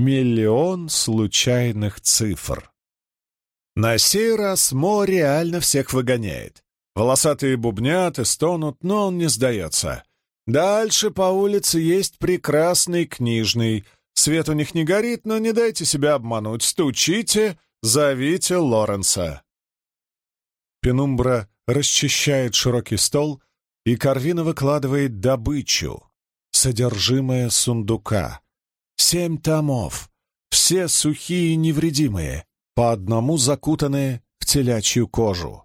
миллион случайных цифр. На сей раз Мо реально всех выгоняет. Волосатые бубнят и стонут, но он не сдается. Дальше по улице есть прекрасный книжный. Свет у них не горит, но не дайте себя обмануть. Стучите, зовите Лоренса. Пенумбра расчищает широкий стол, и Карвина выкладывает добычу, содержимое сундука. Семь томов, все сухие и невредимые, по одному закутанные в телячью кожу.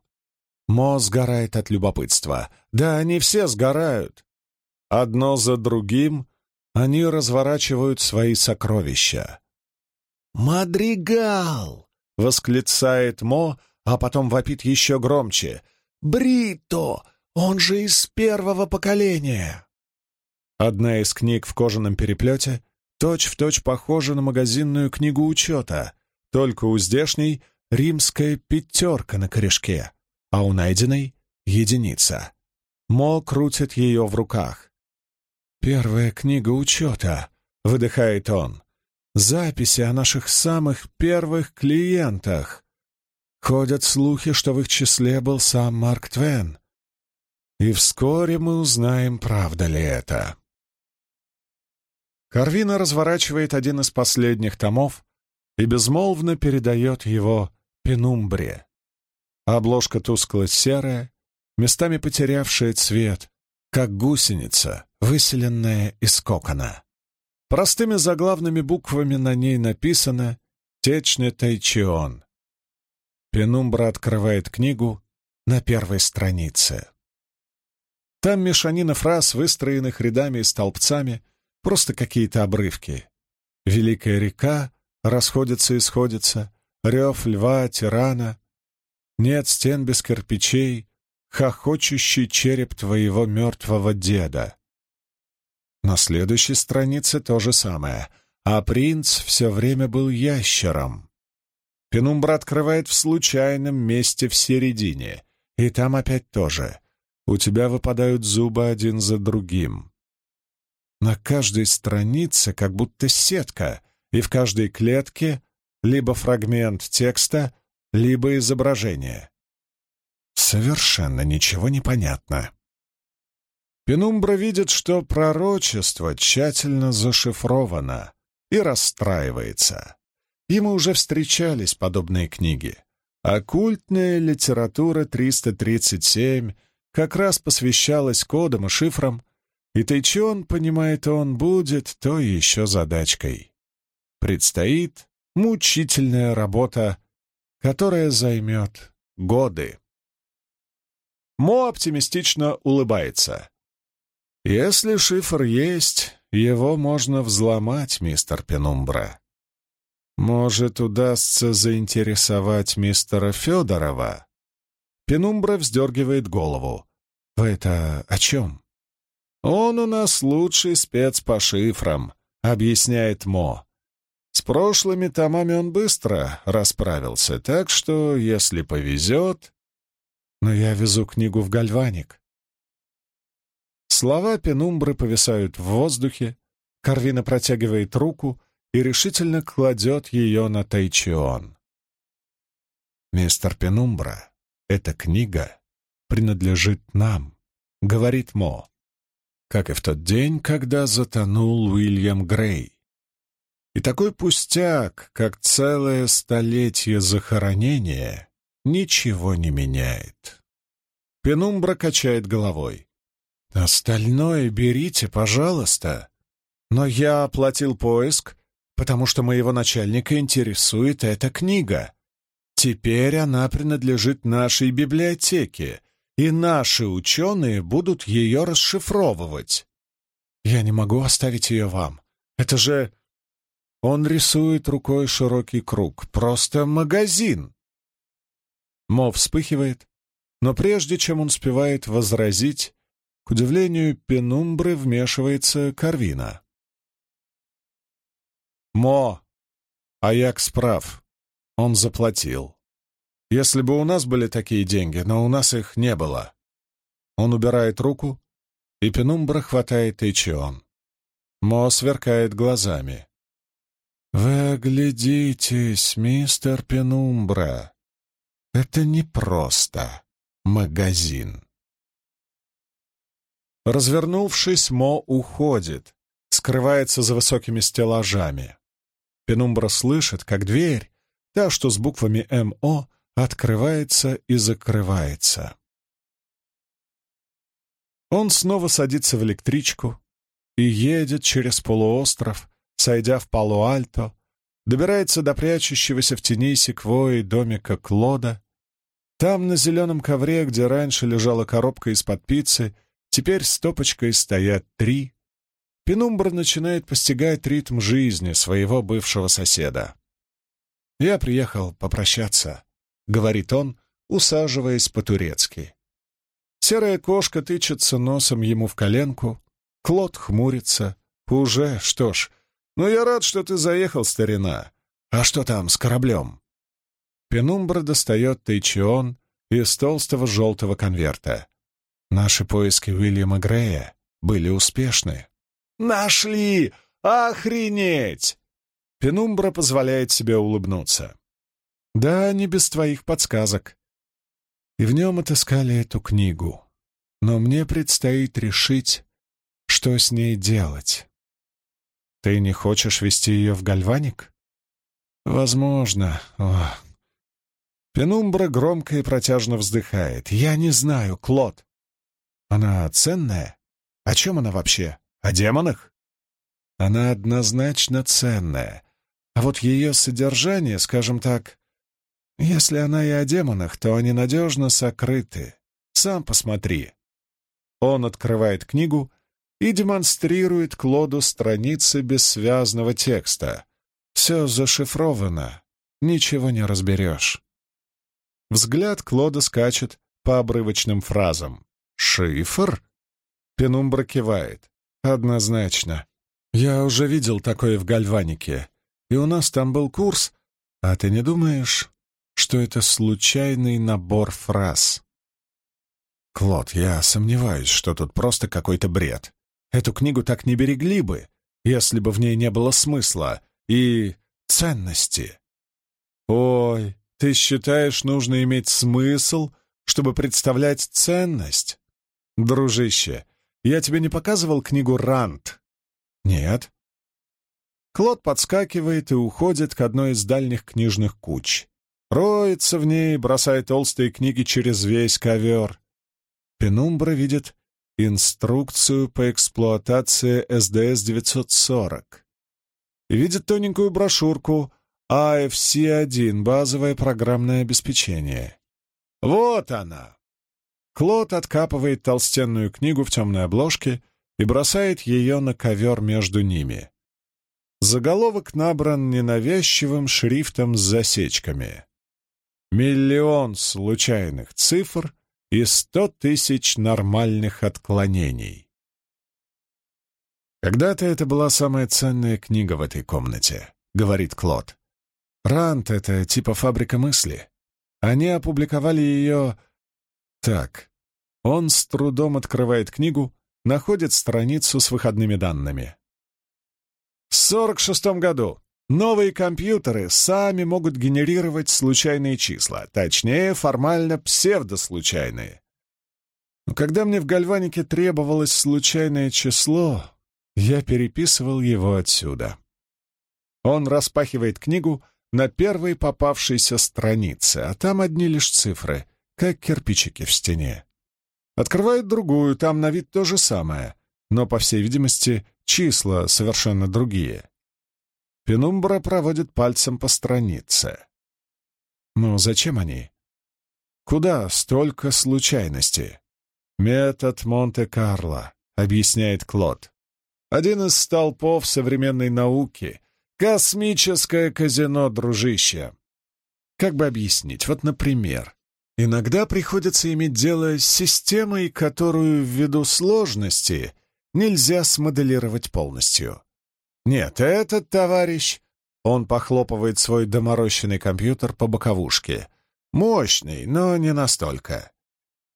Мо сгорает от любопытства. Да, они все сгорают. Одно за другим они разворачивают свои сокровища. «Мадригал!» — восклицает Мо, а потом вопит еще громче. «Брито! Он же из первого поколения!» Одна из книг в кожаном переплете точь-в-точь точь похожа на магазинную книгу учета, только у здешней римская пятерка на корешке, а у найденной — единица. Мо крутит ее в руках. «Первая книга учета», — выдыхает он. «Записи о наших самых первых клиентах. Ходят слухи, что в их числе был сам Марк Твен. И вскоре мы узнаем, правда ли это». Карвина разворачивает один из последних томов и безмолвно передает его Пенумбре. Обложка тускло-серая, местами потерявшая цвет, как гусеница, выселенная из кокона. Простыми заглавными буквами на ней написано «Течне Тайчион». Пенумбра открывает книгу на первой странице. Там мешанина фраз, выстроенных рядами и столбцами, просто какие-то обрывки. Великая река расходится и сходится, рев льва, тирана. Нет стен без кирпичей, хохочущий череп твоего мертвого деда. На следующей странице то же самое, а принц все время был ящером. Пенумбра открывает в случайном месте в середине, и там опять тоже. У тебя выпадают зубы один за другим. На каждой странице как будто сетка, и в каждой клетке либо фрагмент текста, либо изображение. Совершенно ничего не понятно. Пенумбра видит, что пророчество тщательно зашифровано и расстраивается. Ему уже встречались подобные книги. Оккультная литература 337 как раз посвящалась кодам и шифрам, и Тайчон, понимает он, будет то еще задачкой. Предстоит мучительная работа, которая займет годы. Мо оптимистично улыбается. «Если шифр есть, его можно взломать, мистер Пенумбра. Может, удастся заинтересовать мистера Федорова?» Пенумбра вздергивает голову. «Вы это о чем?» «Он у нас лучший спец по шифрам», — объясняет Мо. «С прошлыми томами он быстро расправился, так что, если повезет...» «Но я везу книгу в гальваник». Слова Пенумбры повисают в воздухе, Карвина протягивает руку, и решительно кладет ее на Тайчион. «Мистер Пенумбра, эта книга принадлежит нам», — говорит Мо, как и в тот день, когда затонул Уильям Грей. И такой пустяк, как целое столетие захоронения, ничего не меняет. Пенумбра качает головой. «Остальное берите, пожалуйста. Но я оплатил поиск потому что моего начальника интересует эта книга. Теперь она принадлежит нашей библиотеке, и наши ученые будут ее расшифровывать. Я не могу оставить ее вам. Это же... Он рисует рукой широкий круг. Просто магазин. Мо вспыхивает, но прежде чем он успевает возразить, к удивлению Пенумбры вмешивается Карвина. Мо! Аякс прав. Он заплатил. Если бы у нас были такие деньги, но у нас их не было. Он убирает руку, и Пенумбра хватает Эйчион. Мо сверкает глазами. «Вы оглядитесь, мистер Пенумбра. Это не просто магазин». Развернувшись, Мо уходит, скрывается за высокими стеллажами. Пенумбра слышит, как дверь, та, что с буквами «МО», открывается и закрывается. Он снова садится в электричку и едет через полуостров, сойдя в Пало-Альто, добирается до прячущегося в тени секвои домика Клода. Там, на зеленом ковре, где раньше лежала коробка из-под пиццы, теперь стопочкой стоят три. Пенумбра начинает постигать ритм жизни своего бывшего соседа. «Я приехал попрощаться», — говорит он, усаживаясь по-турецки. Серая кошка тычется носом ему в коленку, Клод хмурится. «Уже, что ж, «Ну, я рад, что ты заехал, старина. А что там с кораблем?» Пенумбра достает Тайчион из толстого желтого конверта. Наши поиски Уильяма Грея были успешны. «Нашли! Охренеть!» Пенумбра позволяет себе улыбнуться. «Да, не без твоих подсказок. И в нем отыскали эту книгу. Но мне предстоит решить, что с ней делать». Ты не хочешь вести ее в гальваник? Возможно. О. Пенумбра громко и протяжно вздыхает. Я не знаю, Клод. Она ценная? О чем она вообще? О демонах? Она однозначно ценная. А вот ее содержание, скажем так, если она и о демонах, то они надежно сокрыты. Сам посмотри. Он открывает книгу и демонстрирует Клоду страницы бессвязного текста. Все зашифровано, ничего не разберешь. Взгляд Клода скачет по обрывочным фразам. «Шифр?» Пенумбра кивает. «Однозначно. Я уже видел такое в Гальванике, и у нас там был курс. А ты не думаешь, что это случайный набор фраз?» «Клод, я сомневаюсь, что тут просто какой-то бред. Эту книгу так не берегли бы, если бы в ней не было смысла и ценности. Ой, ты считаешь, нужно иметь смысл, чтобы представлять ценность? Дружище, я тебе не показывал книгу «Рант»? Нет. Клод подскакивает и уходит к одной из дальних книжных куч. Роется в ней, бросает толстые книги через весь ковер. Пенумбра видит инструкцию по эксплуатации СДС-940 и видит тоненькую брошюрку AFC-1 — базовое программное обеспечение. Вот она! Клод откапывает толстенную книгу в темной обложке и бросает ее на ковер между ними. Заголовок набран ненавязчивым шрифтом с засечками. Миллион случайных цифр — и сто тысяч нормальных отклонений. «Когда-то это была самая ценная книга в этой комнате», — говорит Клод. «Рант — это типа фабрика мысли. Они опубликовали ее...» Так, он с трудом открывает книгу, находит страницу с выходными данными. В 46 году Новые компьютеры сами могут генерировать случайные числа, точнее, формально псевдослучайные. Но когда мне в гальванике требовалось случайное число, я переписывал его отсюда. Он распахивает книгу на первой попавшейся странице, а там одни лишь цифры, как кирпичики в стене. Открывает другую, там на вид то же самое, но, по всей видимости, числа совершенно другие. Пенумбра проводит пальцем по странице. Ну, зачем они? Куда столько случайностей? Метод Монте-Карло, объясняет Клод. Один из столпов современной науки. Космическое казино, дружище. Как бы объяснить? Вот, например, иногда приходится иметь дело с системой, которую ввиду сложности нельзя смоделировать полностью. Нет, этот товарищ... Он похлопывает свой доморощенный компьютер по боковушке. Мощный, но не настолько.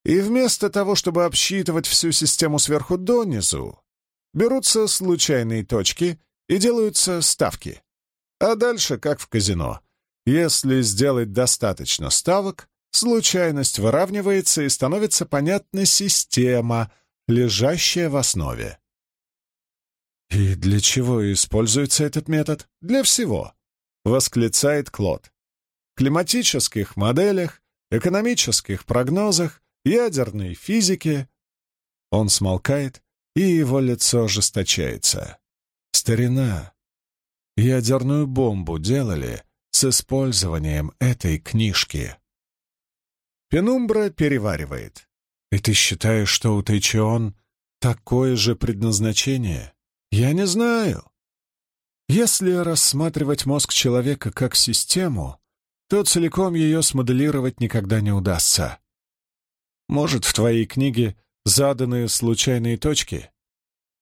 И вместо того, чтобы обсчитывать всю систему сверху донизу, берутся случайные точки и делаются ставки. А дальше как в казино. Если сделать достаточно ставок, случайность выравнивается и становится понятна система, лежащая в основе. «И для чего используется этот метод?» «Для всего», — восклицает Клод. «Климатических моделях, экономических прогнозах, ядерной физике». Он смолкает, и его лицо ожесточается. «Старина, ядерную бомбу делали с использованием этой книжки». Пенумбра переваривает. «И ты считаешь, что у Тайчион такое же предназначение?» Я не знаю. Если рассматривать мозг человека как систему, то целиком ее смоделировать никогда не удастся. Может, в твоей книге заданы случайные точки?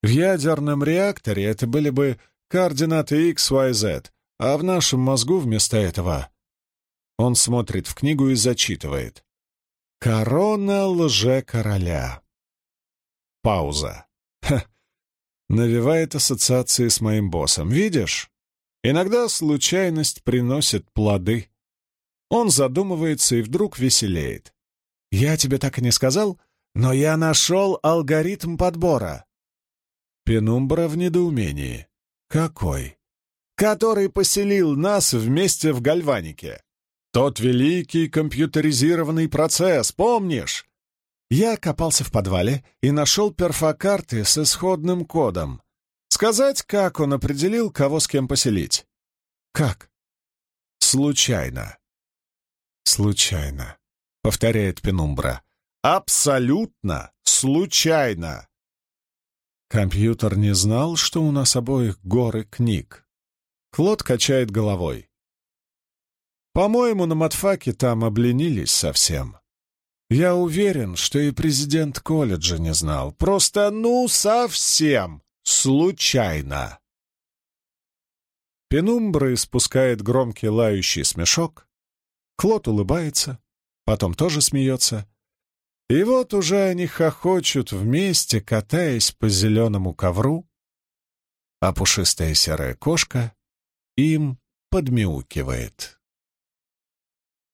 В ядерном реакторе это были бы координаты x, y, z, а в нашем мозгу вместо этого... Он смотрит в книгу и зачитывает. «Корона лже-короля». Пауза. Ха, навевает ассоциации с моим боссом. Видишь? Иногда случайность приносит плоды. Он задумывается и вдруг веселеет. Я тебе так и не сказал, но я нашел алгоритм подбора. Пенумбра в недоумении. Какой? Который поселил нас вместе в гальванике. Тот великий компьютеризированный процесс, помнишь? Я копался в подвале и нашел перфокарты с исходным кодом. Сказать, как он определил, кого с кем поселить? Как? Случайно. Случайно, повторяет Пенумбра. Абсолютно случайно. Компьютер не знал, что у нас обоих горы книг. Клод качает головой. По-моему, на матфаке там обленились совсем. Я уверен, что и президент колледжа не знал. Просто ну совсем случайно. Пенумбра испускает громкий лающий смешок. Клод улыбается, потом тоже смеется. И вот уже они хохочут вместе, катаясь по зеленому ковру, а пушистая серая кошка им подмяукивает.